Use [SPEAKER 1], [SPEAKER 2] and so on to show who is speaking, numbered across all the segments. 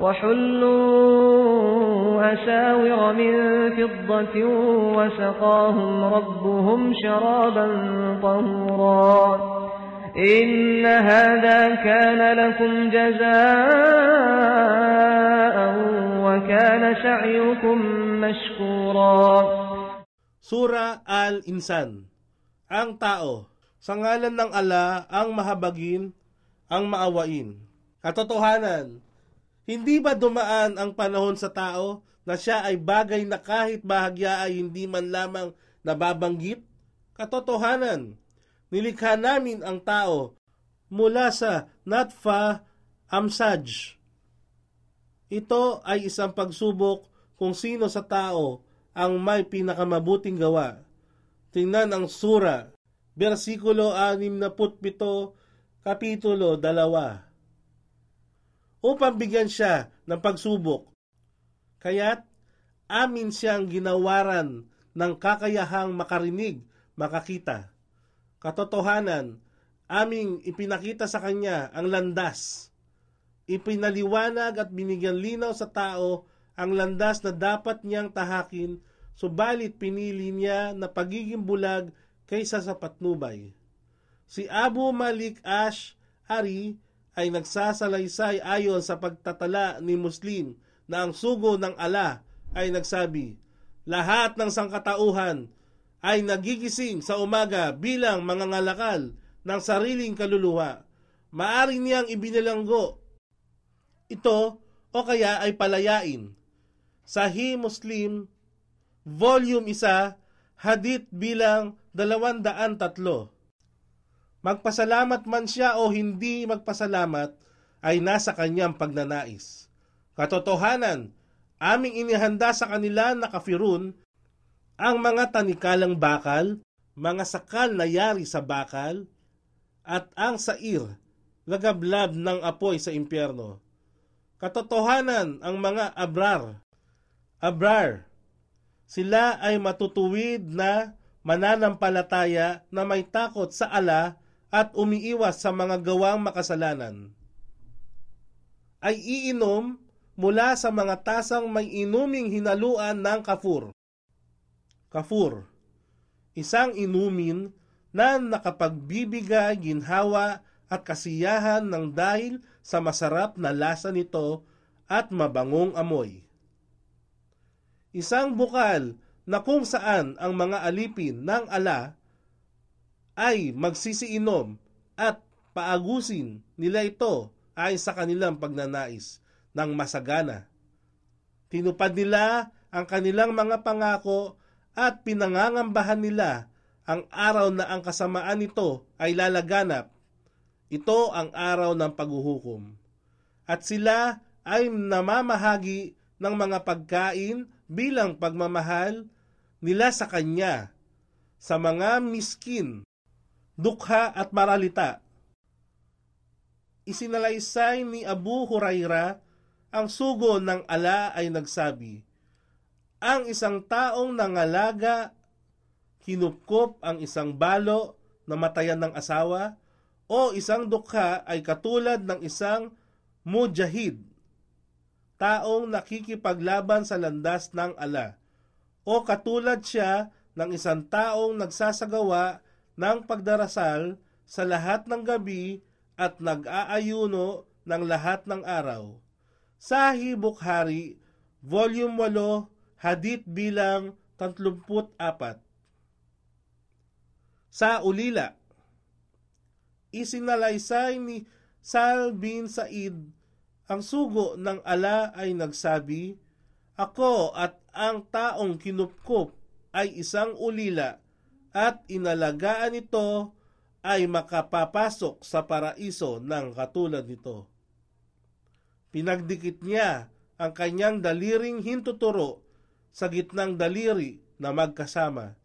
[SPEAKER 1] وحلوا أساور من فضة وسقاهم ربهم شرابا طهورا. إن هذا كان لكم جزاء وكان سعيكم مشكورا.
[SPEAKER 2] Sura Al-Insan. Ang tao Sa ngalan ng ala ang mahabagin, ang maawain. Katotohanan, hindi ba dumaan ang panahon sa tao na siya ay bagay na kahit bahagya ay hindi man lamang nababanggit? Katotohanan, nilikha namin ang tao mula sa Natfa Amsaj. Ito ay isang pagsubok kung sino sa tao ang may pinakamabuting gawa. Tingnan ang sura, versikulo 67, kapitulo 2. Upang bigyan siya ng pagsubok, kaya't amin siyang ginawaran ng kakayahang makarinig, makakita. Katotohanan, aming ipinakita sa kanya ang landas. Ipinaliwanag at binigyan linaw sa tao ang landas na dapat niyang tahakin, subalit pinili niya na pagiging bulag kaysa sa patnubay. Si Abu Malik Ash Ari ay nagsasalaysay ayon sa pagtatala ni Muslim na ang sugo ng ala ay nagsabi, lahat ng sangkatauhan ay nagigising sa umaga bilang mga ngalakal ng sariling kaluluwa. Maari niyang ibinilanggo ito o kaya ay palayain. Sahih Muslim, Volume 1, Hadith bilang 203. Magpasalamat man siya o hindi magpasalamat ay nasa kanyang pagnanais. Katotohanan, aming inihanda sa kanila na kafirun ang mga tanikalang bakal, mga sakal na yari sa bakal, at ang sair, lagablab ng apoy sa impyerno. Katotohanan ang mga abrar. Abrar, sila ay matutuwid na mananampalataya na may takot sa ala at umiiwas sa mga gawang makasalanan. Ay iinom mula sa mga tasang may inuming hinaluan ng kafur. Kafur, isang inumin na nakapagbibigay ginhawa at kasiyahan ng dahil sa masarap na lasa nito at mabangong amoy. Isang bukal na kung saan ang mga alipin ng ala ay magsisiinom at paagusin nila ito ay sa kanilang pagnanais ng masagana. Tinupad nila ang kanilang mga pangako at pinangangambahan nila ang araw na ang kasamaan nito ay lalaganap. Ito ang araw ng paghuhukom. At sila ay namamahagi ng mga pagkain bilang pagmamahal nila sa Kanya sa mga miskin, dukha at maralita. Isinalaysay ni Abu Huraira ang sugo ng ala ay nagsabi, Ang isang taong nangalaga, kinupkop ang isang balo na matayan ng asawa, o isang dukha ay katulad ng isang mujahid, taong nakikipaglaban sa landas ng ala, o katulad siya ng isang taong nagsasagawa ng pagdarasal sa lahat ng gabi at nag-aayuno ng lahat ng araw Sahih Bukhari, Volume 8, Hadith bilang 34. Sa ulila, isinalaysay ni Sal bin Said ang sugo ng ala ay nagsabi, Ako at ang taong kinupkup ay isang ulila at inalagaan ito ay makapapasok sa paraiso ng katulad nito. Pinagdikit niya ang kanyang daliring hintuturo sa gitnang daliri na magkasama.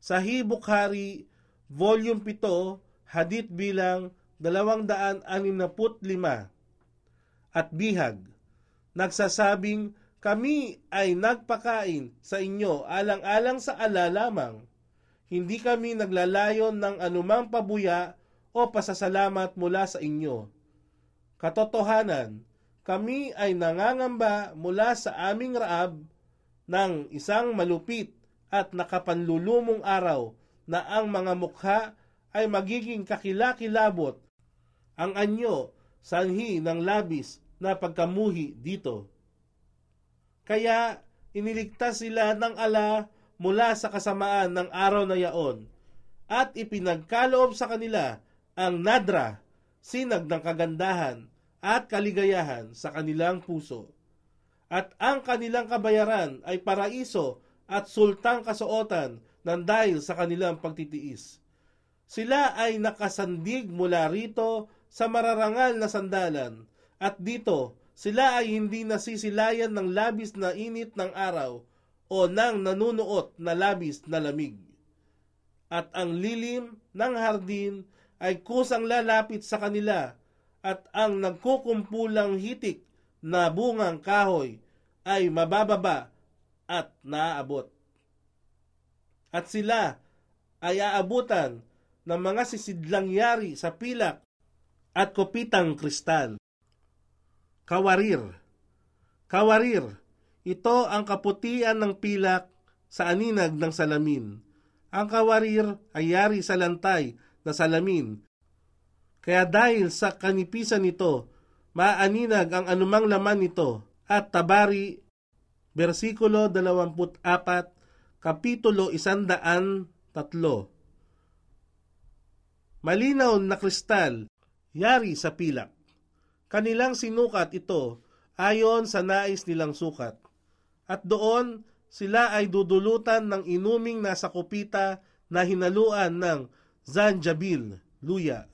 [SPEAKER 2] Sa Bukhari, Volume 7, Hadith bilang 265 at bihag, nagsasabing kami ay nagpakain sa inyo alang-alang sa ala lamang. Hindi kami naglalayon ng anumang pabuya o pasasalamat mula sa inyo. Katotohanan, kami ay nangangamba mula sa aming raab ng isang malupit at nakapanlulumong araw na ang mga mukha ay magiging kakilakilabot ang anyo sanhi ng labis na pagkamuhi dito. Kaya iniligtas sila ng ala mula sa kasamaan ng araw na yaon at ipinagkaloob sa kanila ang nadra, sinag ng kagandahan at kaligayahan sa kanilang puso. At ang kanilang kabayaran ay paraiso at sultang kasuotan ng dahil sa kanilang pagtitiis. Sila ay nakasandig mula rito sa mararangal na sandalan at dito sila ay hindi nasisilayan ng labis na init ng araw o ng nanunuot na labis na lamig. At ang lilim ng hardin ay kusang lalapit sa kanila at ang nagkukumpulang hitik na bungang kahoy ay mabababa at naaabot. At sila ay aabutan ng mga sisidlang yari sa pilak at kopitang kristal. Kawarir Kawarir, ito ang kaputian ng pilak sa aninag ng salamin. Ang kawarir ay yari sa lantay na salamin kaya dahil sa kanipisan nito, maaninag ang anumang laman nito. At Tabari, versikulo 24, kapitulo 103. Malinaw na kristal, yari sa pilak. Kanilang sinukat ito ayon sa nais nilang sukat. At doon, sila ay dudulutan ng inuming nasa kupita na hinaluan ng zanjabil, luya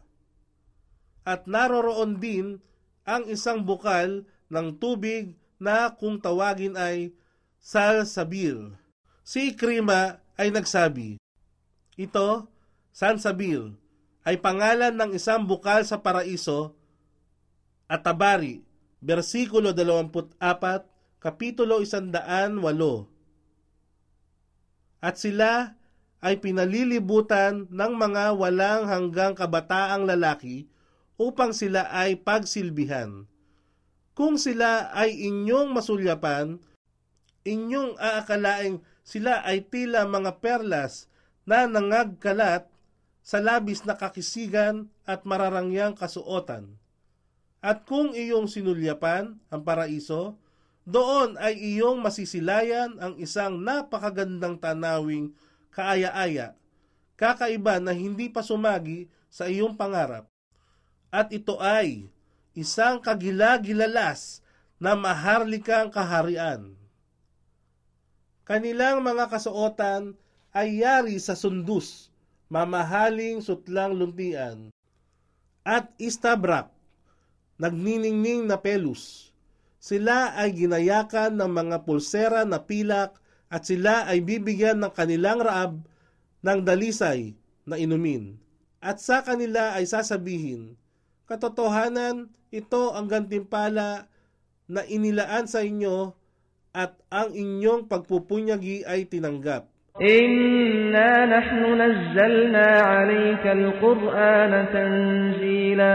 [SPEAKER 2] at naroroon din ang isang bukal ng tubig na kung tawagin ay Salsabil. Si Krima ay nagsabi, Ito, Sansabil, ay pangalan ng isang bukal sa paraiso at tabari, versikulo 24, kapitulo 108. At sila ay pinalilibutan ng mga walang hanggang kabataang lalaki upang sila ay pagsilbihan. Kung sila ay inyong masulyapan, inyong aakalaing sila ay tila mga perlas na nangagkalat sa labis na kakisigan at mararangyang kasuotan. At kung iyong sinulyapan ang paraiso, doon ay iyong masisilayan ang isang napakagandang tanawing kaaya-aya, kakaiba na hindi pa sumagi sa iyong pangarap. At ito ay isang kagilagilalas na maharlikang kaharian. Kanilang mga kasuotan ay yari sa sundus, mamahaling sutlang luntian, at istabrak, nagniningning na pelus. Sila ay ginayakan ng mga pulsera na pilak at sila ay bibigyan ng kanilang raab ng dalisay na inumin. At sa kanila ay sasabihin, Katotohanan, ito ang gantimpala na inilaan sa inyo at ang inyong pagpupunyagi ay tinanggap.
[SPEAKER 1] Inna nahnu nazzalna alayka al-Qur'ana tanzila.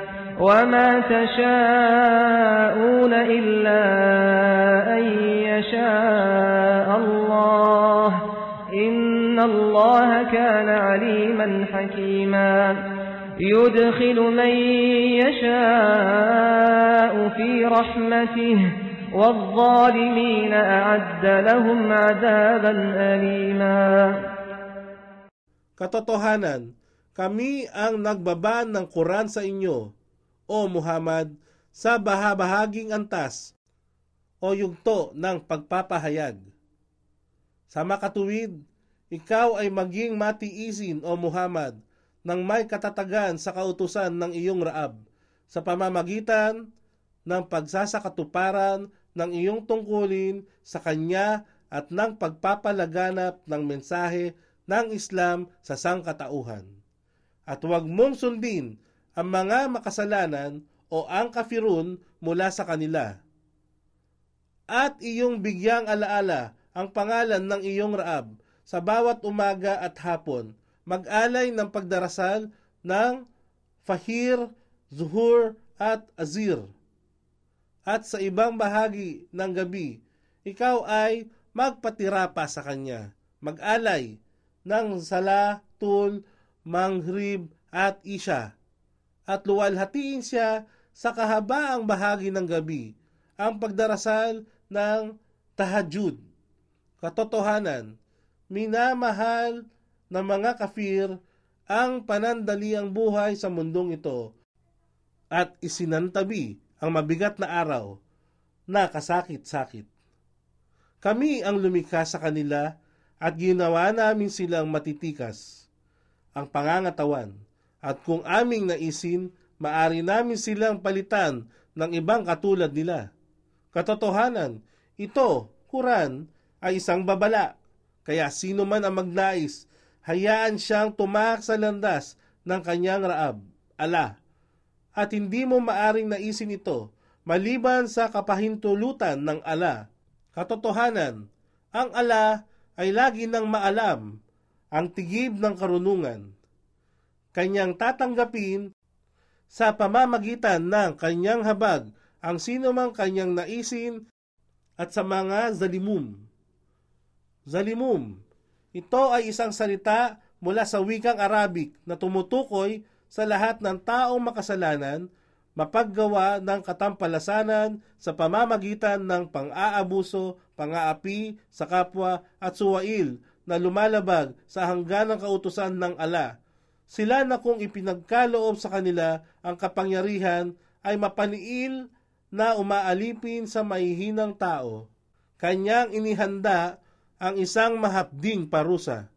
[SPEAKER 1] وما تشاءون إلا أن يشاء الله إن الله كان عليما حكيما يدخل من يشاء في رحمته والظالمين أعد لهم عذابا أليما
[SPEAKER 2] Katotohanan, kami ang nagbaba ng Quran sa inyo, o Muhammad, sa bahabahaging antas o yugto ng pagpapahayag. Sa makatuwid, ikaw ay maging matiisin, o Muhammad, ng may katatagan sa kautusan ng iyong raab sa pamamagitan ng pagsasakatuparan ng iyong tungkulin sa Kanya at ng pagpapalaganap ng mensahe ng Islam sa sangkatauhan. At huwag mong sundin ang mga makasalanan o ang kafirun mula sa kanila. At iyong bigyang alaala ang pangalan ng iyong raab sa bawat umaga at hapon, mag-alay ng pagdarasal ng Fahir, Zuhur at Azir. At sa ibang bahagi ng gabi, ikaw ay magpatira pa sa kanya, mag-alay ng sala, tul, mangrib at isya, at luwalhatiin siya sa kahabaang bahagi ng gabi, ang pagdarasal ng tahajud. Katotohanan, minamahal ng mga kafir ang panandaliang buhay sa mundong ito at isinantabi ang mabigat na araw na kasakit-sakit. Kami ang lumikha sa kanila at ginawa namin silang matitikas ang pangangatawan at kung aming naisin, maari namin silang palitan ng ibang katulad nila. Katotohanan, ito, Quran, ay isang babala, kaya sino man ang magnais, hayaan siyang tumak sa landas ng kanyang raab, ala. At hindi mo maaring naisin ito, maliban sa kapahintulutan ng ala. Katotohanan, ang ala ay lagi nang maalam ang tigib ng karunungan. Kanyang tatanggapin sa pamamagitan ng kanyang habag ang sino mang kanyang naisin at sa mga zalimum. Zalimum, ito ay isang salita mula sa wikang Arabic na tumutukoy sa lahat ng taong makasalanan mapaggawa ng katampalasanan sa pamamagitan ng pang-aabuso, pang-aapi sa kapwa at suwail na lumalabag sa hangganang kautusan ng ala. Sila na kung ipinagkaloob sa kanila ang kapangyarihan ay mapaniil na umaalipin sa mahihinang tao. Kanyang inihanda ang isang mahapding parusa.